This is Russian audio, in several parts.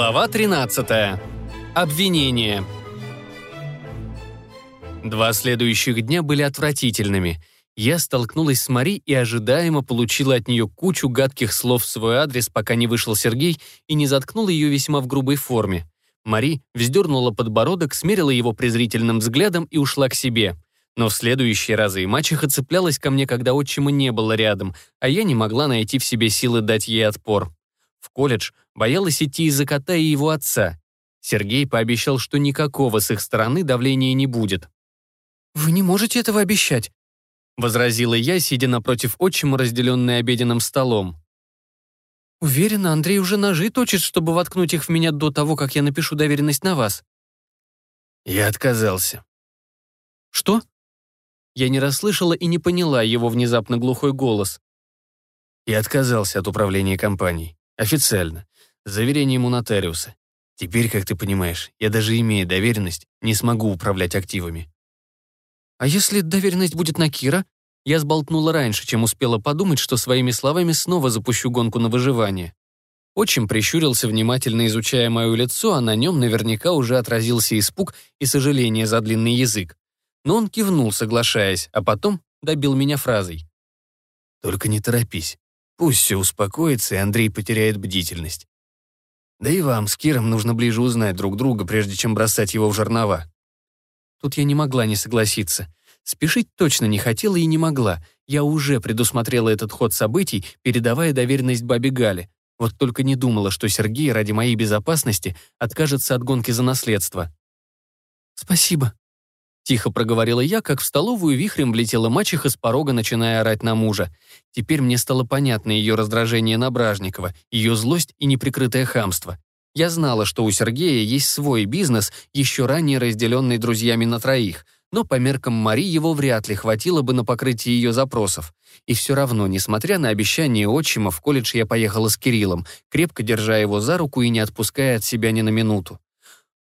Глава 13. Обвинение. Два следующих дня были отвратительными. Я столкнулась с Мари и ожидаемо получила от нее кучу гадких слов в свой адрес, пока не вышел Сергей и не заткнул ее весьма в грубой форме. Мари вздернула подбородок, смерила его презрительным взглядом и ушла к себе. Но в следующие разы мачеха цеплялась ко мне, когда отчима не было рядом, а я не могла найти в себе силы дать ей отпор. В колледж боялась идти из-за кота и его отца. Сергей пообещал, что никакого с их стороны давления не будет. «Вы не можете этого обещать», — возразила я, сидя напротив отчима, разделенной обеденным столом. «Уверена, Андрей уже ножи точит, чтобы воткнуть их в меня до того, как я напишу доверенность на вас». «Я отказался». «Что?» Я не расслышала и не поняла его внезапно глухой голос. «Я отказался от управления компанией. Официально. Заверением у нотариуса. Теперь, как ты понимаешь, я даже имея доверенность, не смогу управлять активами. А если доверенность будет на Кира? Я сболтнула раньше, чем успела подумать, что своими словами снова запущу гонку на выживание. Отчим прищурился, внимательно изучая мое лицо, а на нем наверняка уже отразился испуг и сожаление за длинный язык. Но он кивнул, соглашаясь, а потом добил меня фразой. «Только не торопись. Пусть все успокоится, и Андрей потеряет бдительность. Да и вам с Киром нужно ближе узнать друг друга, прежде чем бросать его в жернова. Тут я не могла не согласиться. Спешить точно не хотела и не могла. Я уже предусмотрела этот ход событий, передавая доверенность бабе Гале. Вот только не думала, что Сергей ради моей безопасности откажется от гонки за наследство. «Спасибо», Тихо проговорила я, как в столовую вихрем влетела мачеха с порога, начиная орать на мужа. Теперь мне стало понятно ее раздражение на Бражникова, ее злость и неприкрытое хамство. Я знала, что у Сергея есть свой бизнес, еще ранее разделенный друзьями на троих, но по меркам Мари его вряд ли хватило бы на покрытие ее запросов. И все равно, несмотря на обещание отчима, в колледж я поехала с Кириллом, крепко держа его за руку и не отпуская от себя ни на минуту.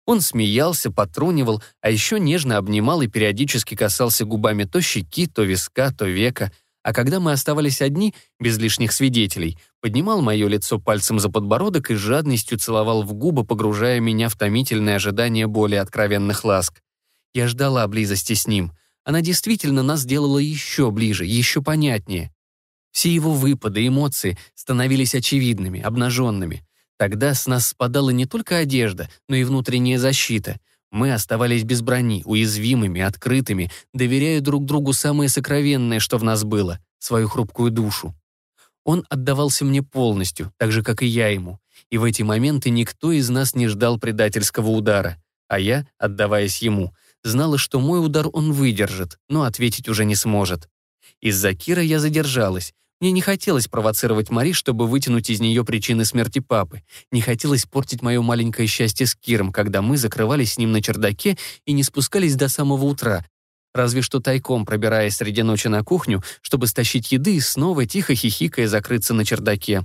Он смеялся, потрунивал, а еще нежно обнимал и периодически касался губами то щеки, то виска, то века. А когда мы оставались одни, без лишних свидетелей, поднимал мое лицо пальцем за подбородок и жадностью целовал в губы, погружая меня в томительное ожидание более откровенных ласк. Я ждала близости с ним. Она действительно нас сделала еще ближе, еще понятнее. Все его выпады, эмоции становились очевидными, обнаженными. Тогда с нас спадала не только одежда, но и внутренняя защита. Мы оставались без брони, уязвимыми, открытыми, доверяя друг другу самое сокровенное, что в нас было — свою хрупкую душу. Он отдавался мне полностью, так же, как и я ему. И в эти моменты никто из нас не ждал предательского удара. А я, отдаваясь ему, знала, что мой удар он выдержит, но ответить уже не сможет. Из-за Кира я задержалась, мне не хотелось провоцировать Мари, чтобы вытянуть из нее причины смерти папы. Не хотелось портить мое маленькое счастье с Киром, когда мы закрывались с ним на чердаке и не спускались до самого утра. Разве что тайком пробираясь среди ночи на кухню, чтобы стащить еды и снова тихо хихикая закрыться на чердаке.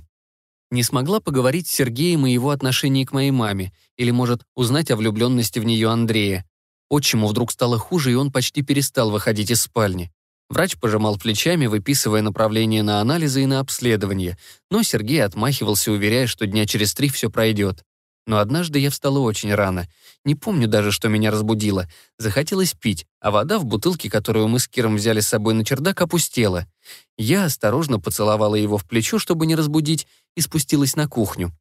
Не смогла поговорить с Сергеем и его отношении к моей маме, или, может, узнать о влюбленности в нее Андрея. Отчиму вдруг стало хуже, и он почти перестал выходить из спальни. Врач пожимал плечами, выписывая направление на анализы и на обследование, но Сергей отмахивался, уверяя, что дня через три все пройдет. Но однажды я встала очень рано. Не помню даже, что меня разбудило. Захотелось пить, а вода в бутылке, которую мы с Киром взяли с собой на чердак, опустела. Я осторожно поцеловала его в плечо, чтобы не разбудить, и спустилась на кухню.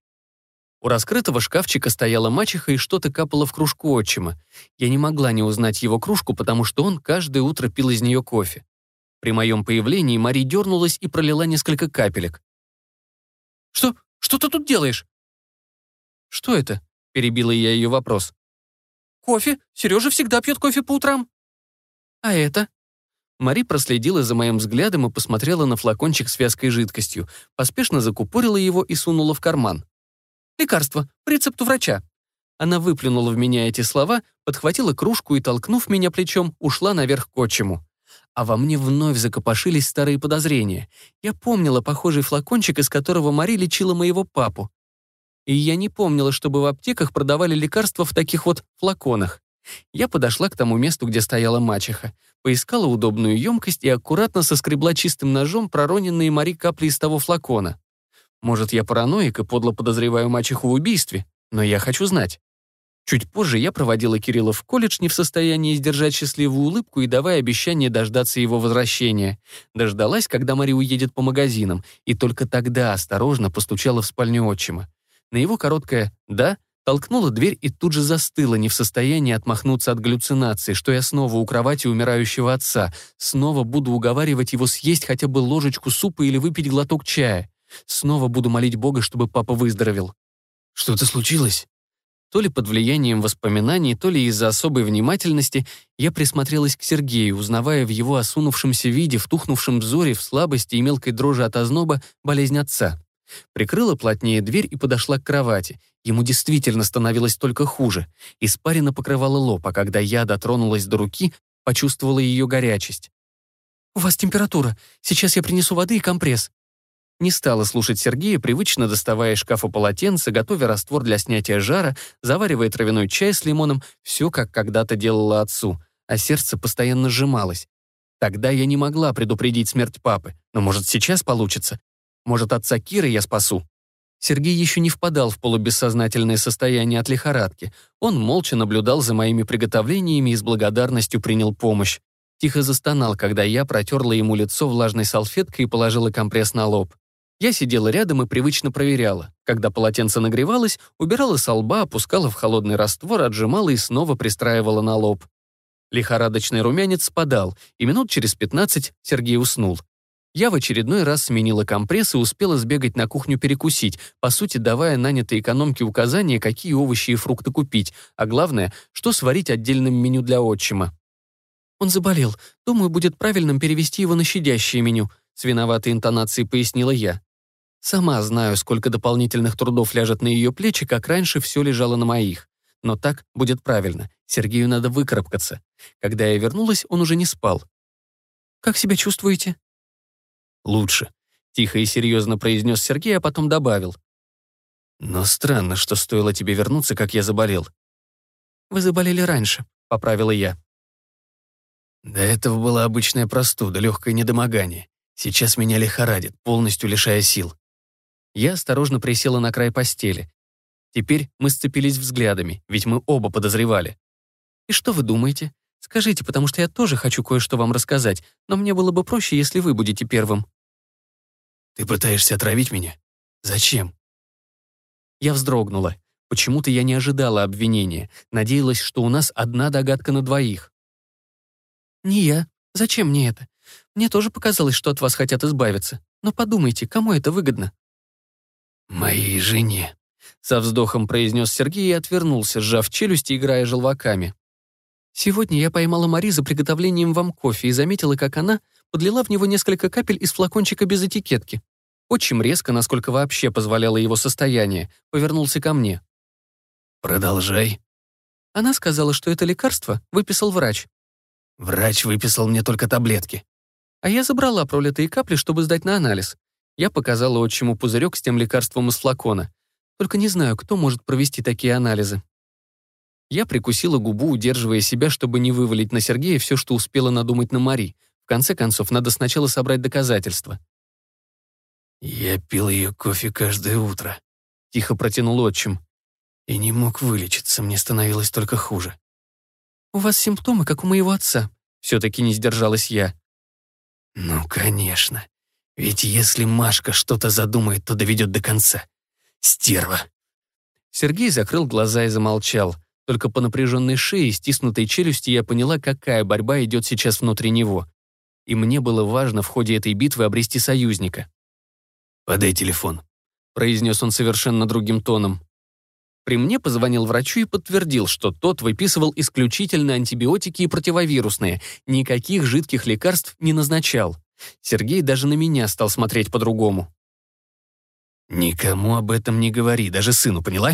У раскрытого шкафчика стояла мачеха и что-то капало в кружку отчима. Я не могла не узнать его кружку, потому что он каждое утро пил из нее кофе. При моем появлении Мари дернулась и пролила несколько капелек. «Что? Что ты тут делаешь?» «Что это?» — перебила я ее вопрос. «Кофе. Сережа всегда пьет кофе по утрам». «А это?» Мари проследила за моим взглядом и посмотрела на флакончик с вязкой жидкостью, поспешно закупорила его и сунула в карман. «Лекарство. По рецепту врача». Она выплюнула в меня эти слова, подхватила кружку и, толкнув меня плечом, ушла наверх к отчиму а во мне вновь закопошились старые подозрения. Я помнила похожий флакончик, из которого Мари лечила моего папу. И я не помнила, чтобы в аптеках продавали лекарства в таких вот флаконах. Я подошла к тому месту, где стояла мачеха, поискала удобную емкость и аккуратно соскребла чистым ножом пророненные Мари капли из того флакона. Может, я параноик и подло подозреваю мачеху в убийстве? Но я хочу знать. Чуть позже я проводила Кирилла в колледж не в состоянии сдержать счастливую улыбку и давая обещание дождаться его возвращения. Дождалась, когда Мари уедет по магазинам, и только тогда осторожно постучала в спальню отчима. На его короткое «да» толкнула дверь и тут же застыла, не в состоянии отмахнуться от галлюцинации, что я снова у кровати умирающего отца, снова буду уговаривать его съесть хотя бы ложечку супа или выпить глоток чая. Снова буду молить Бога, чтобы папа выздоровел. «Что-то случилось?» То ли под влиянием воспоминаний, то ли из-за особой внимательности я присмотрелась к Сергею, узнавая в его осунувшемся виде, в тухнувшем взоре, в слабости и мелкой дрожи от озноба болезнь отца. Прикрыла плотнее дверь и подошла к кровати. Ему действительно становилось только хуже. Испарина покрывала лоб, а когда я дотронулась до руки, почувствовала ее горячесть. «У вас температура. Сейчас я принесу воды и компресс». Не стала слушать Сергея, привычно доставая из шкафа полотенце, готовя раствор для снятия жара, заваривая травяной чай с лимоном, все как когда-то делала отцу, а сердце постоянно сжималось. Тогда я не могла предупредить смерть папы, но, может, сейчас получится. Может, отца Киры я спасу? Сергей еще не впадал в полубессознательное состояние от лихорадки. Он молча наблюдал за моими приготовлениями и с благодарностью принял помощь. Тихо застонал, когда я протерла ему лицо влажной салфеткой и положила компресс на лоб. Я сидела рядом и привычно проверяла. Когда полотенце нагревалось, убирала со лба, опускала в холодный раствор, отжимала и снова пристраивала на лоб. Лихорадочный румянец спадал, и минут через пятнадцать Сергей уснул. Я в очередной раз сменила компресс и успела сбегать на кухню перекусить, по сути, давая нанятой экономке указания, какие овощи и фрукты купить, а главное, что сварить отдельным меню для отчима. Он заболел. Думаю, будет правильным перевести его на щадящее меню, с виноватой интонацией пояснила я. Сама знаю, сколько дополнительных трудов ляжет на ее плечи, как раньше все лежало на моих. Но так будет правильно. Сергею надо выкарабкаться. Когда я вернулась, он уже не спал. «Как себя чувствуете?» «Лучше», — тихо и серьезно произнес Сергей, а потом добавил. «Но странно, что стоило тебе вернуться, как я заболел». «Вы заболели раньше», — поправила я. До этого была обычная простуда, легкое недомогание. Сейчас меня лихорадит, полностью лишая сил. Я осторожно присела на край постели. Теперь мы сцепились взглядами, ведь мы оба подозревали. «И что вы думаете? Скажите, потому что я тоже хочу кое-что вам рассказать, но мне было бы проще, если вы будете первым». «Ты пытаешься отравить меня? Зачем?» Я вздрогнула. Почему-то я не ожидала обвинения. Надеялась, что у нас одна догадка на двоих. «Не я. Зачем мне это? Мне тоже показалось, что от вас хотят избавиться. Но подумайте, кому это выгодно?» «Моей жене», — со вздохом произнес Сергей и отвернулся, сжав челюсти, играя желваками. «Сегодня я поймала Мари за приготовлением вам кофе и заметила, как она подлила в него несколько капель из флакончика без этикетки. Очень резко, насколько вообще позволяло его состояние, повернулся ко мне. «Продолжай». Она сказала, что это лекарство выписал врач. «Врач выписал мне только таблетки». А я забрала пролитые капли, чтобы сдать на анализ. Я показала отчиму пузырек с тем лекарством из флакона. Только не знаю, кто может провести такие анализы. Я прикусила губу, удерживая себя, чтобы не вывалить на Сергея все, что успела надумать на Мари. В конце концов, надо сначала собрать доказательства. «Я пил ее кофе каждое утро», — тихо протянул отчим. «И не мог вылечиться, мне становилось только хуже». «У вас симптомы, как у моего отца», — все-таки не сдержалась я. «Ну, конечно. Ведь если Машка что-то задумает, то доведет до конца. Стерва. Сергей закрыл глаза и замолчал. Только по напряженной шее и стиснутой челюсти я поняла, какая борьба идет сейчас внутри него. И мне было важно в ходе этой битвы обрести союзника. «Подай телефон», — произнес он совершенно другим тоном. При мне позвонил врачу и подтвердил, что тот выписывал исключительно антибиотики и противовирусные, никаких жидких лекарств не назначал. Сергей даже на меня стал смотреть по-другому. «Никому об этом не говори, даже сыну, поняла?»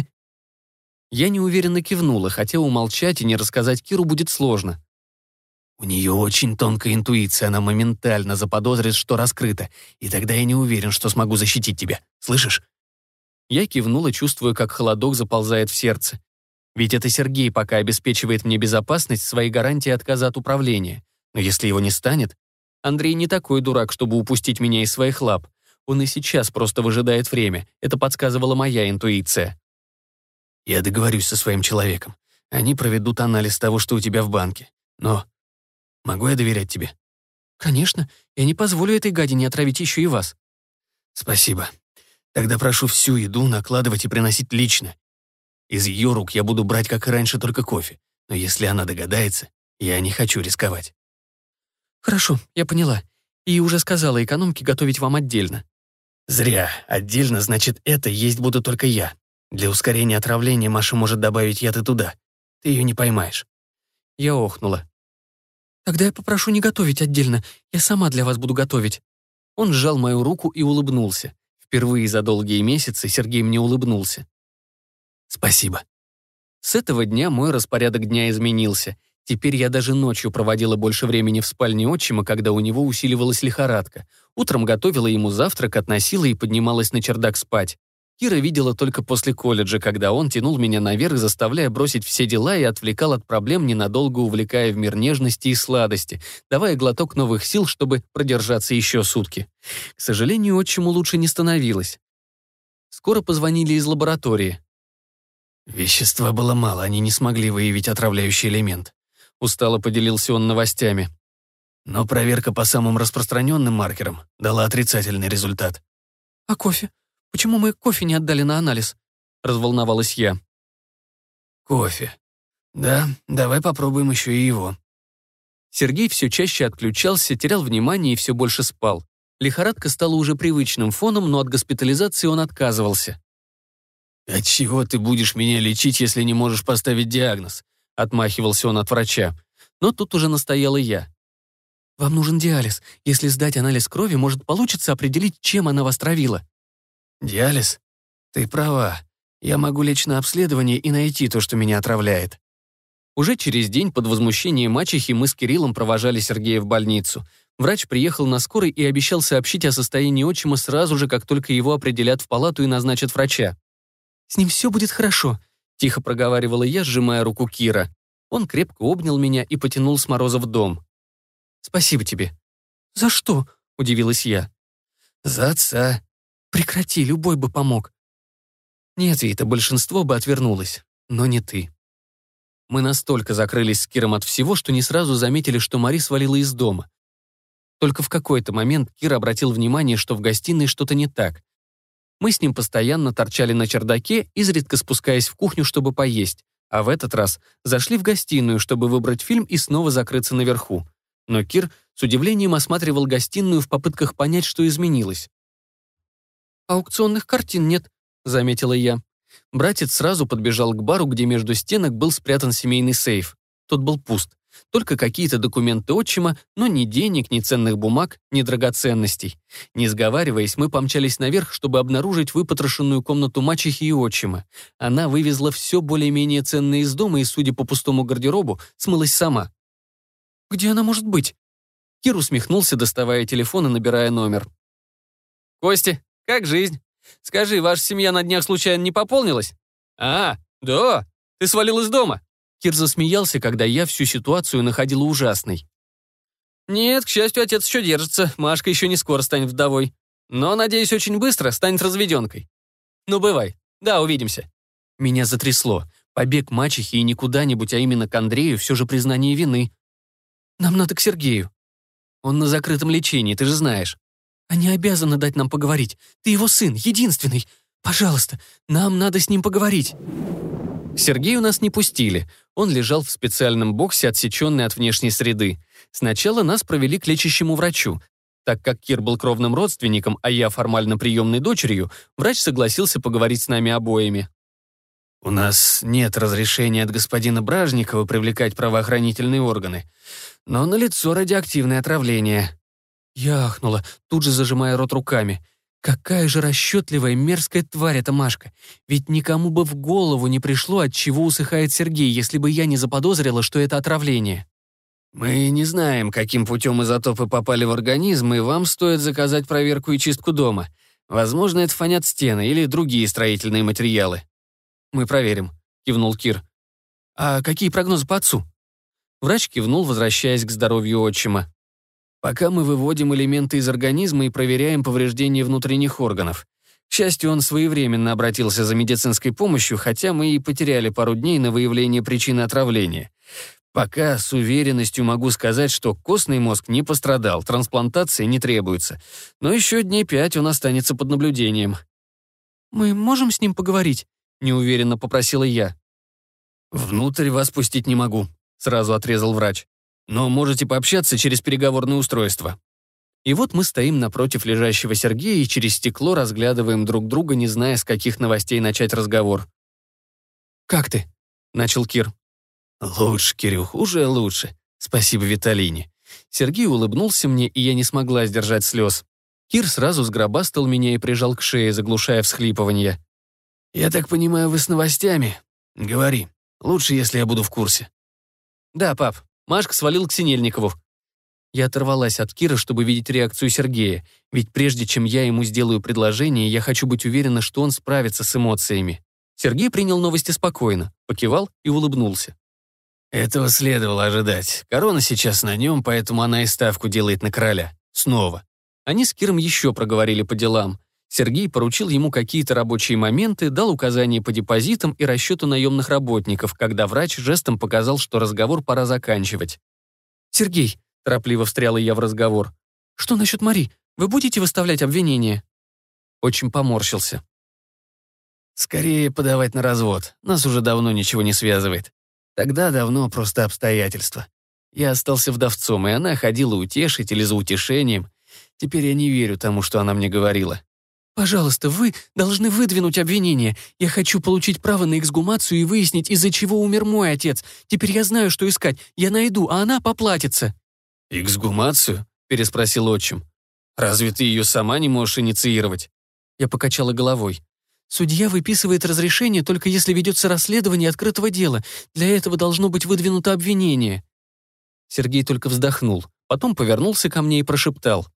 Я неуверенно кивнула, хотя умолчать и не рассказать Киру будет сложно. У нее очень тонкая интуиция, она моментально заподозрит, что раскрыто, и тогда я не уверен, что смогу защитить тебя. Слышишь? Я кивнула, чувствуя, как холодок заползает в сердце. Ведь это Сергей пока обеспечивает мне безопасность своей гарантии отказа от управления. Но если его не станет, Андрей не такой дурак, чтобы упустить меня из своих лап. Он и сейчас просто выжидает время. Это подсказывала моя интуиция. Я договорюсь со своим человеком. Они проведут анализ того, что у тебя в банке. Но могу я доверять тебе? Конечно. Я не позволю этой гадине отравить еще и вас. Спасибо. Тогда прошу всю еду накладывать и приносить лично. Из ее рук я буду брать, как и раньше, только кофе. Но если она догадается, я не хочу рисковать. Хорошо, я поняла. И уже сказала экономке готовить вам отдельно. Зря. Отдельно, значит, это есть буду только я. Для ускорения отравления Маша может добавить яд и туда. Ты ее не поймаешь. Я охнула. Тогда я попрошу не готовить отдельно. Я сама для вас буду готовить. Он сжал мою руку и улыбнулся. Впервые за долгие месяцы Сергей мне улыбнулся. Спасибо. С этого дня мой распорядок дня изменился. Теперь я даже ночью проводила больше времени в спальне отчима, когда у него усиливалась лихорадка. Утром готовила ему завтрак, относила и поднималась на чердак спать. Кира видела только после колледжа, когда он тянул меня наверх, заставляя бросить все дела и отвлекал от проблем, ненадолго увлекая в мир нежности и сладости, давая глоток новых сил, чтобы продержаться еще сутки. К сожалению, отчиму лучше не становилось. Скоро позвонили из лаборатории. Вещества было мало, они не смогли выявить отравляющий элемент. Устало поделился он новостями. Но проверка по самым распространенным маркерам дала отрицательный результат. «А кофе? Почему мы кофе не отдали на анализ?» Разволновалась я. «Кофе. Да, давай попробуем еще и его». Сергей все чаще отключался, терял внимание и все больше спал. Лихорадка стала уже привычным фоном, но от госпитализации он отказывался. «От чего ты будешь меня лечить, если не можешь поставить диагноз? Отмахивался он от врача. Но тут уже настояла я. «Вам нужен диализ. Если сдать анализ крови, может получиться определить, чем она вас травила». «Диализ? Ты права. Я могу лечь на обследование и найти то, что меня отравляет». Уже через день под возмущение мачехи мы с Кириллом провожали Сергея в больницу. Врач приехал на скорой и обещал сообщить о состоянии отчима сразу же, как только его определят в палату и назначат врача. «С ним все будет хорошо. Тихо проговаривала я, сжимая руку Кира. Он крепко обнял меня и потянул с Мороза в дом. «Спасибо тебе». «За что?» — удивилась я. «За отца». «Прекрати, любой бы помог». Нет, Вита, большинство бы отвернулось, но не ты. Мы настолько закрылись с Киром от всего, что не сразу заметили, что Мари свалила из дома. Только в какой-то момент Кир обратил внимание, что в гостиной что-то не так. Мы с ним постоянно торчали на чердаке, изредка спускаясь в кухню, чтобы поесть, а в этот раз зашли в гостиную, чтобы выбрать фильм и снова закрыться наверху. Но Кир с удивлением осматривал гостиную в попытках понять, что изменилось. «Аукционных картин нет», — заметила я. Братец сразу подбежал к бару, где между стенок был спрятан семейный сейф. Тот был пуст. Только какие-то документы отчима, но ни денег, ни ценных бумаг, ни драгоценностей. Не сговариваясь, мы помчались наверх, чтобы обнаружить выпотрошенную комнату мачехи и отчима. Она вывезла все более-менее ценное из дома и, судя по пустому гардеробу, смылась сама. «Где она может быть?» Кир усмехнулся, доставая телефон и набирая номер. «Кости, как жизнь? Скажи, ваша семья на днях случайно не пополнилась?» «А, да, ты свалил из дома?» Кир засмеялся, когда я всю ситуацию находила ужасной. «Нет, к счастью, отец еще держится. Машка еще не скоро станет вдовой. Но, надеюсь, очень быстро станет разведенкой. Ну, бывай. Да, увидимся». Меня затрясло. Побег мачехи и не куда-нибудь, а именно к Андрею, все же признание вины. «Нам надо к Сергею. Он на закрытом лечении, ты же знаешь. Они обязаны дать нам поговорить. Ты его сын, единственный. Пожалуйста, нам надо с ним поговорить». Сергею нас не пустили. Он лежал в специальном боксе, отсеченный от внешней среды. Сначала нас провели к лечащему врачу. Так как Кир был кровным родственником, а я формально приемной дочерью, врач согласился поговорить с нами обоими. «У нас нет разрешения от господина Бражникова привлекать правоохранительные органы, но налицо радиоактивное отравление». Я ахнула, тут же зажимая рот руками. Какая же расчетливая, мерзкая тварь эта Машка. Ведь никому бы в голову не пришло, от чего усыхает Сергей, если бы я не заподозрила, что это отравление. Мы не знаем, каким путем изотопы попали в организм, и вам стоит заказать проверку и чистку дома. Возможно, это фонят стены или другие строительные материалы. Мы проверим, кивнул Кир. А какие прогнозы по отцу? Врач кивнул, возвращаясь к здоровью отчима. Пока мы выводим элементы из организма и проверяем повреждения внутренних органов. К счастью, он своевременно обратился за медицинской помощью, хотя мы и потеряли пару дней на выявление причины отравления. Пока с уверенностью могу сказать, что костный мозг не пострадал, трансплантации не требуется. Но еще дней пять он останется под наблюдением. «Мы можем с ним поговорить?» — неуверенно попросила я. «Внутрь вас пустить не могу», — сразу отрезал врач. «Но можете пообщаться через переговорное устройство». И вот мы стоим напротив лежащего Сергея и через стекло разглядываем друг друга, не зная, с каких новостей начать разговор. «Как ты?» — начал Кир. «Лучше, Кирюх, уже лучше. Спасибо Виталине». Сергей улыбнулся мне, и я не смогла сдержать слез. Кир сразу сгробастал меня и прижал к шее, заглушая всхлипывание. «Я так понимаю, вы с новостями? Говори. Лучше, если я буду в курсе». «Да, пап. Машка свалил к Синельникову. Я оторвалась от Кира, чтобы видеть реакцию Сергея, ведь прежде чем я ему сделаю предложение, я хочу быть уверена, что он справится с эмоциями. Сергей принял новости спокойно, покивал и улыбнулся. Этого следовало ожидать. Корона сейчас на нем, поэтому она и ставку делает на короля. Снова. Они с Киром еще проговорили по делам. Сергей поручил ему какие-то рабочие моменты, дал указания по депозитам и расчету наемных работников, когда врач жестом показал, что разговор пора заканчивать. «Сергей, Торопливо встряла я в разговор. «Что насчет Мари? Вы будете выставлять обвинения?» Очень поморщился. «Скорее подавать на развод. Нас уже давно ничего не связывает. Тогда давно просто обстоятельства. Я остался вдовцом, и она ходила утешить или за утешением. Теперь я не верю тому, что она мне говорила. «Пожалуйста, вы должны выдвинуть обвинение. Я хочу получить право на эксгумацию и выяснить, из-за чего умер мой отец. Теперь я знаю, что искать. Я найду, а она поплатится». «Эксгумацию?» — переспросил отчим. «Разве ты ее сама не можешь инициировать?» Я покачала головой. «Судья выписывает разрешение, только если ведется расследование открытого дела. Для этого должно быть выдвинуто обвинение». Сергей только вздохнул, потом повернулся ко мне и прошептал.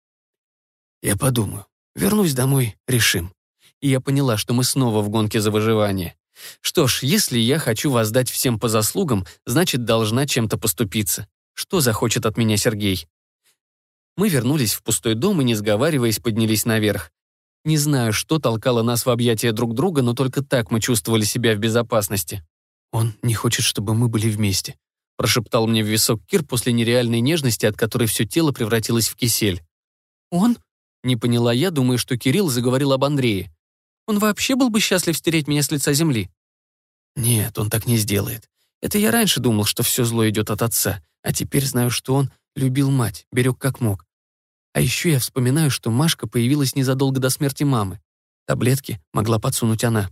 «Я подумаю. Вернусь домой, решим». И я поняла, что мы снова в гонке за выживание. Что ж, если я хочу воздать всем по заслугам, значит, должна чем-то поступиться. Что захочет от меня Сергей? Мы вернулись в пустой дом и, не сговариваясь, поднялись наверх. Не знаю, что толкало нас в объятия друг друга, но только так мы чувствовали себя в безопасности. «Он не хочет, чтобы мы были вместе», прошептал мне в висок Кир после нереальной нежности, от которой все тело превратилось в кисель. «Он?» Не поняла я, думая, что Кирилл заговорил об Андрее. «Он вообще был бы счастлив стереть меня с лица земли?» «Нет, он так не сделает. Это я раньше думал, что все зло идет от отца. А теперь знаю, что он любил мать, берег как мог. А еще я вспоминаю, что Машка появилась незадолго до смерти мамы. Таблетки могла подсунуть она.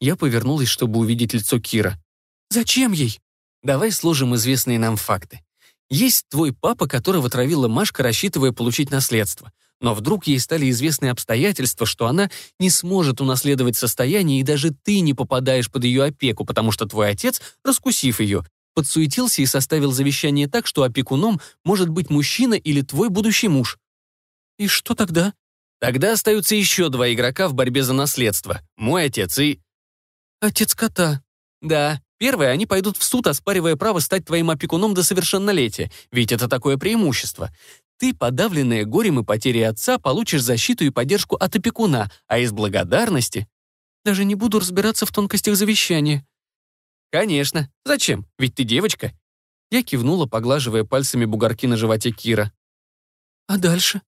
Я повернулась, чтобы увидеть лицо Кира. «Зачем ей?» «Давай сложим известные нам факты. Есть твой папа, которого травила Машка, рассчитывая получить наследство. Но вдруг ей стали известны обстоятельства, что она не сможет унаследовать состояние, и даже ты не попадаешь под ее опеку, потому что твой отец, раскусив ее, подсуетился и составил завещание так, что опекуном может быть мужчина или твой будущий муж. И что тогда? Тогда остаются еще два игрока в борьбе за наследство. Мой отец и... Отец кота. Да, первые они пойдут в суд, оспаривая право стать твоим опекуном до совершеннолетия, ведь это такое преимущество. Ты, подавленная горем и потерей отца, получишь защиту и поддержку от опекуна, а из благодарности... Даже не буду разбираться в тонкостях завещания. «Конечно. Зачем? Ведь ты девочка». Я кивнула, поглаживая пальцами бугорки на животе Кира. «А дальше?»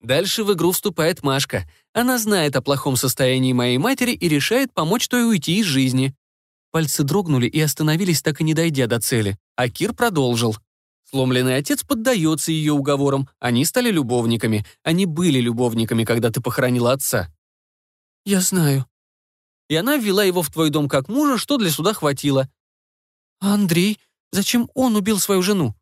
Дальше в игру вступает Машка. Она знает о плохом состоянии моей матери и решает помочь той уйти из жизни. Пальцы дрогнули и остановились, так и не дойдя до цели. А Кир продолжил. Сломленный отец поддается ее уговорам. Они стали любовниками. Они были любовниками, когда ты похоронила отца. «Я знаю», и она ввела его в твой дом как мужа, что для суда хватило. А Андрей? Зачем он убил свою жену?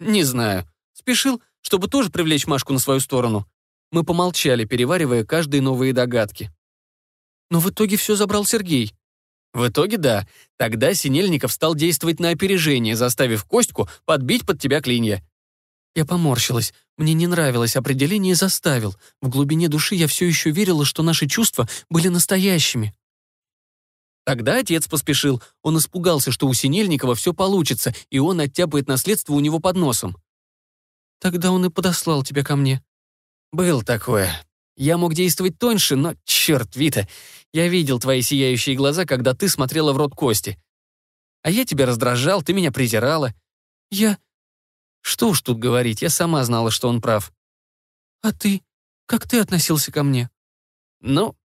Не знаю. Спешил, чтобы тоже привлечь Машку на свою сторону. Мы помолчали, переваривая каждые новые догадки. Но в итоге все забрал Сергей. В итоге да. Тогда Синельников стал действовать на опережение, заставив Костьку подбить под тебя клинья. Я поморщилась. Мне не нравилось определение «заставил». В глубине души я все еще верила, что наши чувства были настоящими. Тогда отец поспешил. Он испугался, что у Синельникова все получится, и он оттяпает наследство у него под носом. Тогда он и подослал тебя ко мне. Был такое. Я мог действовать тоньше, но, черт, Вита, я видел твои сияющие глаза, когда ты смотрела в рот Кости. А я тебя раздражал, ты меня презирала. Я... Что уж тут говорить, я сама знала, что он прав. А ты? Как ты относился ко мне? Ну...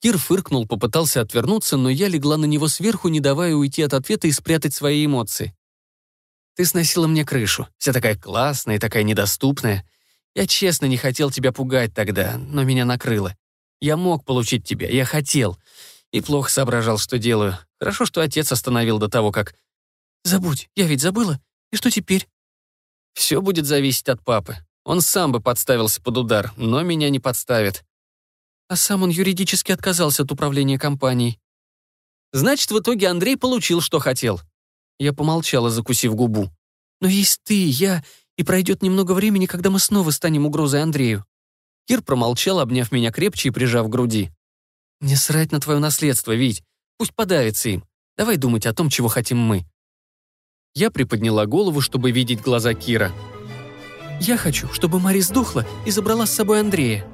Кир фыркнул, попытался отвернуться, но я легла на него сверху, не давая уйти от ответа и спрятать свои эмоции. Ты сносила мне крышу, вся такая классная и такая недоступная. Я честно не хотел тебя пугать тогда, но меня накрыло. Я мог получить тебя, я хотел. И плохо соображал, что делаю. Хорошо, что отец остановил до того, как... Забудь, я ведь забыла. И что теперь? Все будет зависеть от папы. Он сам бы подставился под удар, но меня не подставит. А сам он юридически отказался от управления компанией. Значит, в итоге Андрей получил, что хотел. Я помолчала, закусив губу. Но есть ты, я, и пройдет немного времени, когда мы снова станем угрозой Андрею. Кир промолчал, обняв меня крепче и прижав к груди. «Мне срать на твое наследство, Вить. Пусть подавится им. Давай думать о том, чего хотим мы». Я приподняла голову, чтобы видеть глаза Кира. «Я хочу, чтобы Мари сдохла и забрала с собой Андрея»,